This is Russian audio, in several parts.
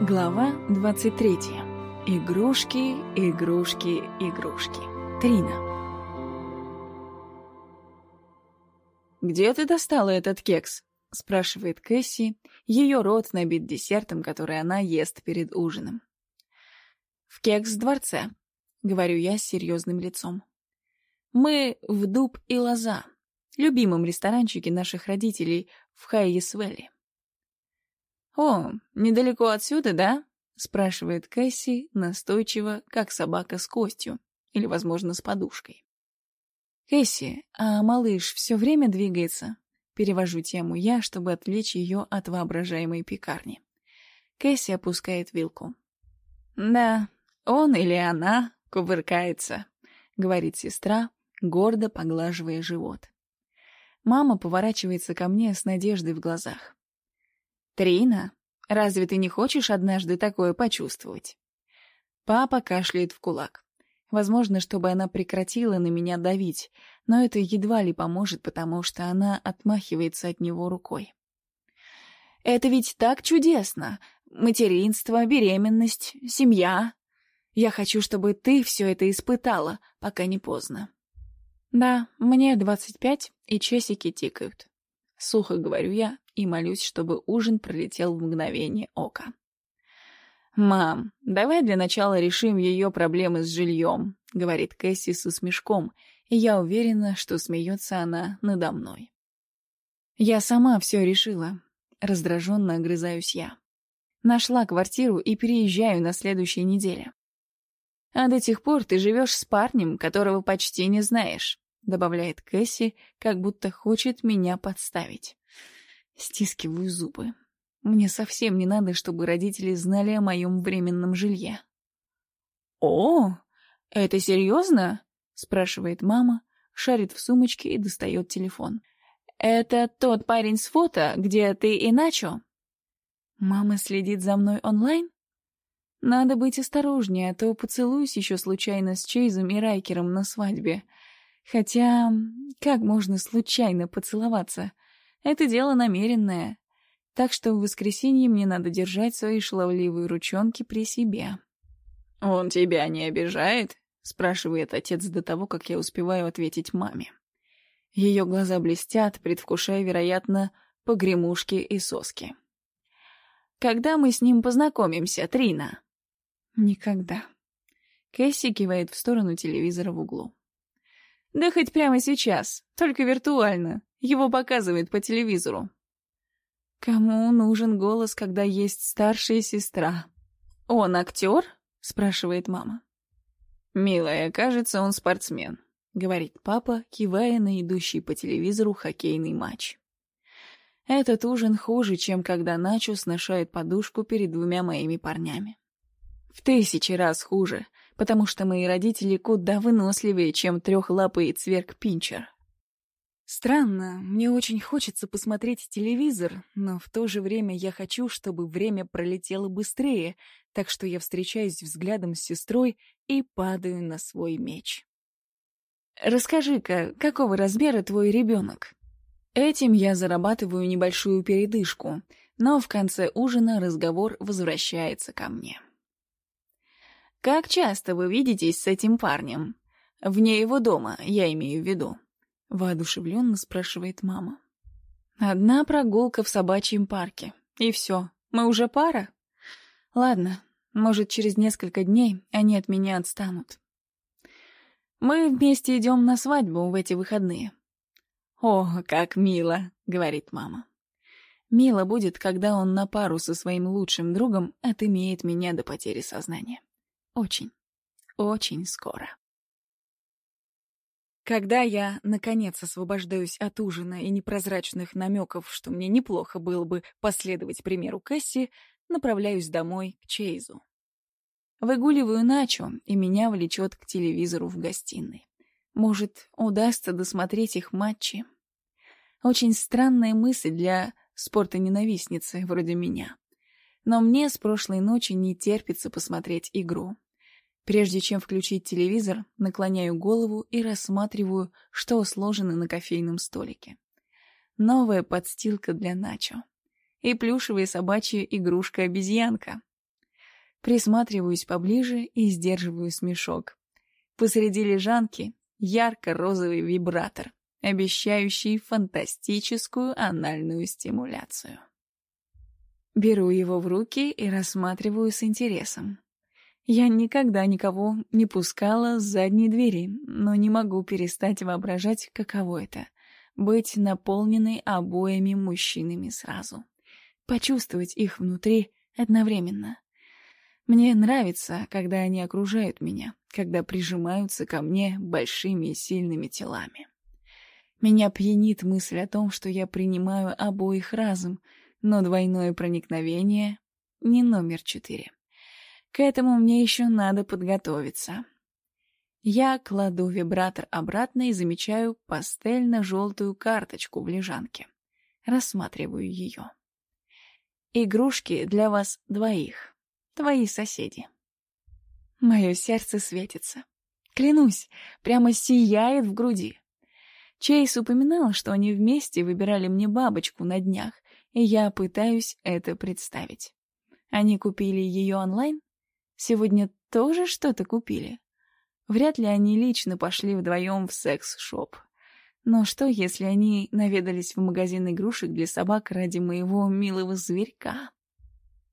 Глава 23. Игрушки, игрушки, игрушки. Трина. «Где ты достала этот кекс?» — спрашивает Кэсси. Ее рот набит десертом, который она ест перед ужином. «В кекс-дворце», — говорю я с серьезным лицом. «Мы в Дуб и Лоза, любимом ресторанчике наших родителей в Хайесвелле. «О, недалеко отсюда, да?» — спрашивает Кэсси настойчиво, как собака с костью, или, возможно, с подушкой. «Кэсси, а малыш все время двигается?» Перевожу тему я, чтобы отвлечь ее от воображаемой пекарни. Кэсси опускает вилку. «Да, он или она кувыркается», — говорит сестра, гордо поглаживая живот. Мама поворачивается ко мне с надеждой в глазах. «Трина, разве ты не хочешь однажды такое почувствовать?» Папа кашляет в кулак. Возможно, чтобы она прекратила на меня давить, но это едва ли поможет, потому что она отмахивается от него рукой. «Это ведь так чудесно! Материнство, беременность, семья. Я хочу, чтобы ты все это испытала, пока не поздно». «Да, мне двадцать пять, и часики тикают». Сухо говорю я и молюсь, чтобы ужин пролетел в мгновение ока. «Мам, давай для начала решим ее проблемы с жильем», — говорит Кэсси со смешком, и я уверена, что смеется она надо мной. «Я сама все решила», — раздраженно огрызаюсь я. «Нашла квартиру и переезжаю на следующей неделе». «А до тех пор ты живешь с парнем, которого почти не знаешь», — добавляет Кэсси, как будто хочет меня подставить. Стискиваю зубы. Мне совсем не надо, чтобы родители знали о моем временном жилье. «О, это серьезно?» — спрашивает мама, шарит в сумочке и достает телефон. «Это тот парень с фото, где ты и Начо?» «Мама следит за мной онлайн?» «Надо быть осторожнее, а то поцелуюсь еще случайно с Чейзом и Райкером на свадьбе. Хотя, как можно случайно поцеловаться? Это дело намеренное. Так что в воскресенье мне надо держать свои шаловливые ручонки при себе. «Он тебя не обижает?» — спрашивает отец до того, как я успеваю ответить маме. Ее глаза блестят, предвкушая, вероятно, погремушки и соски. «Когда мы с ним познакомимся, Трина?» «Никогда». Кэсси кивает в сторону телевизора в углу. Да хоть прямо сейчас, только виртуально. Его показывают по телевизору. Кому нужен голос, когда есть старшая сестра? Он актер? Спрашивает мама. Милая, кажется, он спортсмен. Говорит папа, кивая на идущий по телевизору хоккейный матч. Этот ужин хуже, чем когда Начо сношает подушку перед двумя моими парнями. В тысячи раз хуже, потому что мои родители куда выносливее, чем трехлапый цверк-пинчер. Странно, мне очень хочется посмотреть телевизор, но в то же время я хочу, чтобы время пролетело быстрее, так что я встречаюсь взглядом с сестрой и падаю на свой меч. «Расскажи-ка, какого размера твой ребенок?» Этим я зарабатываю небольшую передышку, но в конце ужина разговор возвращается ко мне. «Как часто вы видитесь с этим парнем? Вне его дома, я имею в виду», — воодушевленно спрашивает мама. «Одна прогулка в собачьем парке. И все, мы уже пара? Ладно, может, через несколько дней они от меня отстанут. Мы вместе идем на свадьбу в эти выходные». «О, как мило», — говорит мама. «Мило будет, когда он на пару со своим лучшим другом отымеет меня до потери сознания». Очень, очень скоро. Когда я, наконец, освобождаюсь от ужина и непрозрачных намеков, что мне неплохо было бы последовать примеру Кэсси, направляюсь домой к Чейзу. Выгуливаю Начо, и меня влечет к телевизору в гостиной. Может, удастся досмотреть их матчи. Очень странная мысль для спорта-ненавистницы вроде меня. Но мне с прошлой ночи не терпится посмотреть игру. Прежде чем включить телевизор, наклоняю голову и рассматриваю, что сложено на кофейном столике. Новая подстилка для начо. И плюшевая собачья игрушка-обезьянка. Присматриваюсь поближе и сдерживаю смешок. Посреди лежанки ярко-розовый вибратор, обещающий фантастическую анальную стимуляцию. Беру его в руки и рассматриваю с интересом. Я никогда никого не пускала с задней двери, но не могу перестать воображать, каково это — быть наполненной обоими мужчинами сразу. Почувствовать их внутри одновременно. Мне нравится, когда они окружают меня, когда прижимаются ко мне большими и сильными телами. Меня пьянит мысль о том, что я принимаю обоих разом, но двойное проникновение — не номер четыре. К этому мне еще надо подготовиться. Я кладу вибратор обратно и замечаю пастельно-желтую карточку в лежанке. Рассматриваю ее. Игрушки для вас двоих. Твои соседи. Мое сердце светится. Клянусь, прямо сияет в груди. Чейз упоминал, что они вместе выбирали мне бабочку на днях, и я пытаюсь это представить. Они купили ее онлайн? Сегодня тоже что-то купили? Вряд ли они лично пошли вдвоем в секс-шоп. Но что, если они наведались в магазин игрушек для собак ради моего милого зверька?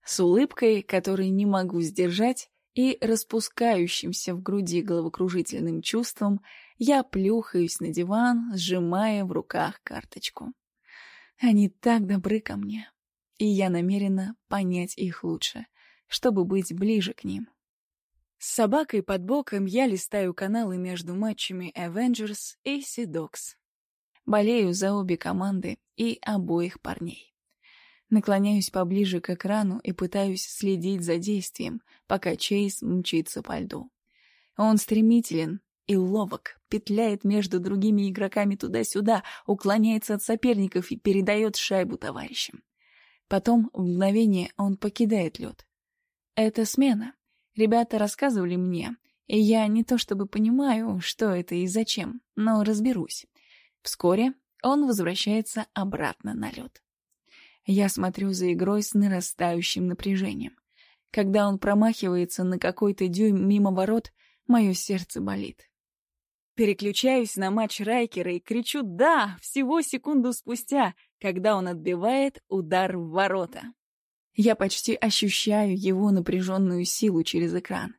С улыбкой, которой не могу сдержать, и распускающимся в груди головокружительным чувством, я плюхаюсь на диван, сжимая в руках карточку. Они так добры ко мне, и я намерена понять их лучше — чтобы быть ближе к ним. С собакой под боком я листаю каналы между матчами Avengers и Sea Dogs. Болею за обе команды и обоих парней. Наклоняюсь поближе к экрану и пытаюсь следить за действием, пока Чейз мчится по льду. Он стремителен и ловок, петляет между другими игроками туда-сюда, уклоняется от соперников и передает шайбу товарищам. Потом, в мгновение, он покидает лед. Это смена. Ребята рассказывали мне, и я не то чтобы понимаю, что это и зачем, но разберусь. Вскоре он возвращается обратно на лед. Я смотрю за игрой с нарастающим напряжением. Когда он промахивается на какой-то дюйм мимо ворот, мое сердце болит. Переключаюсь на матч Райкера и кричу «Да!» всего секунду спустя, когда он отбивает удар в ворота. Я почти ощущаю его напряженную силу через экран,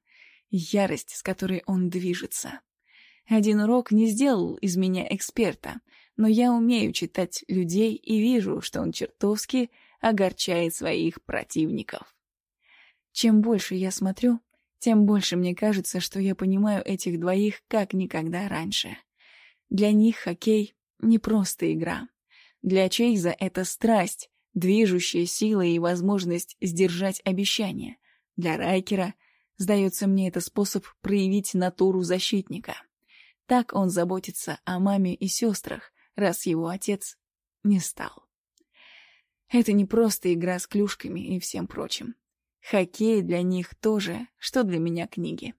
ярость, с которой он движется. Один урок не сделал из меня эксперта, но я умею читать людей и вижу, что он чертовски огорчает своих противников. Чем больше я смотрю, тем больше мне кажется, что я понимаю этих двоих как никогда раньше. Для них хоккей — не просто игра. Для Чейза это страсть, движущая сила и возможность сдержать обещания. Для Райкера, сдается мне, это способ проявить натуру защитника. Так он заботится о маме и сестрах, раз его отец не стал. Это не просто игра с клюшками и всем прочим. Хоккей для них тоже, что для меня книги.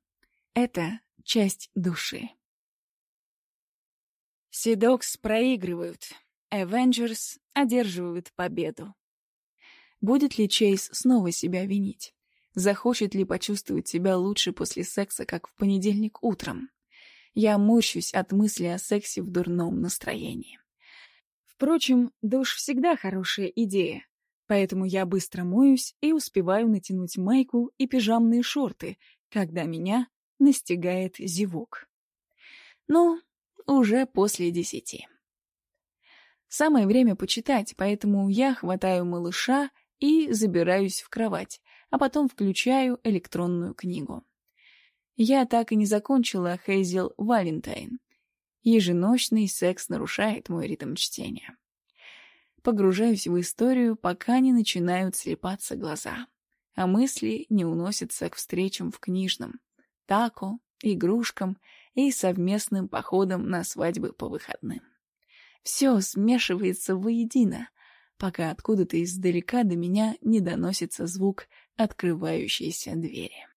Это часть души. Сидокс проигрывают. Avengers одерживают победу. Будет ли Чейз снова себя винить? Захочет ли почувствовать себя лучше после секса, как в понедельник утром? Я морщусь от мысли о сексе в дурном настроении. Впрочем, душ всегда хорошая идея, поэтому я быстро моюсь и успеваю натянуть майку и пижамные шорты, когда меня настигает зевок. Но уже после десяти. Самое время почитать, поэтому я хватаю малыша и забираюсь в кровать, а потом включаю электронную книгу. Я так и не закончила Хейзел Валентайн. Еженочный секс нарушает мой ритм чтения. Погружаюсь в историю, пока не начинают слепаться глаза, а мысли не уносятся к встречам в книжном, тако, игрушкам и совместным походам на свадьбы по выходным. Все смешивается воедино, пока откуда-то издалека до меня не доносится звук открывающейся двери.